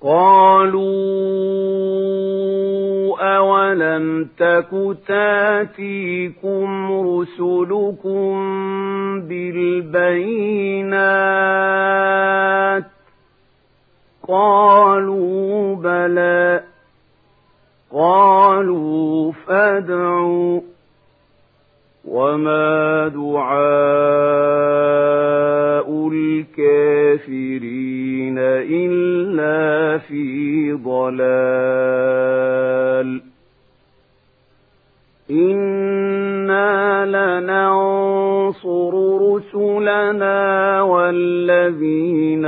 قالوا أولم تك تاتيكم رسلكم بالبينات قالوا بلى قالوا فادعوا وما دعاء الكافرين إلا في ضلال. إنا لننصر رسلنا والذين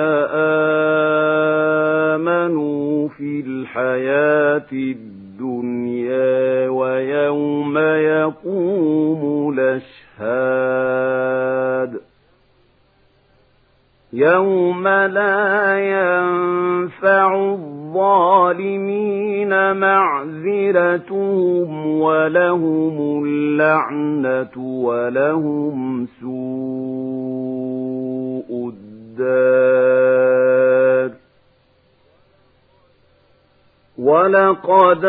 آمنوا في الحياة الدنيا ويوم يقوم الأشهاد. يوم لا ينفع الظالمين معذرتهم ولهم اللعنة ولهم سوء الدار ولقد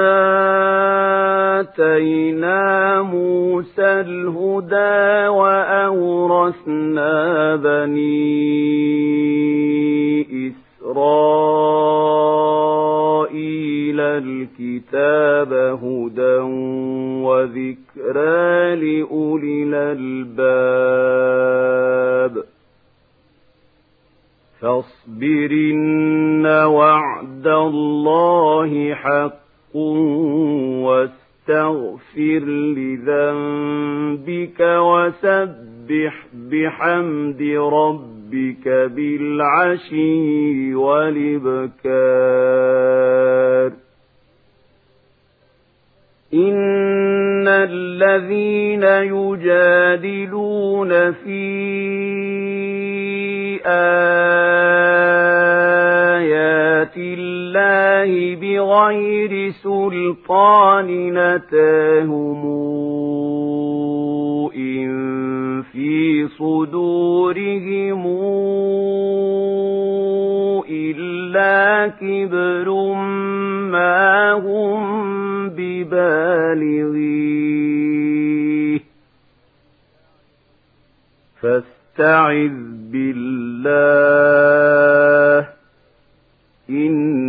آتينا موسى الهدى وأورثنا بني إسرائيل الكتاب هدى وذكرى لأولي الألباب. فاصبرن وعد الله حق واستغفر لذنبك وسبح بحمد ربك بالعشي والإبكار. إن الذين يجادلون في آيات الله بغير سلطان نتاهم إن في صدورهم إلا كبر ما هم ببالغيه. فاستعذ بالله إنه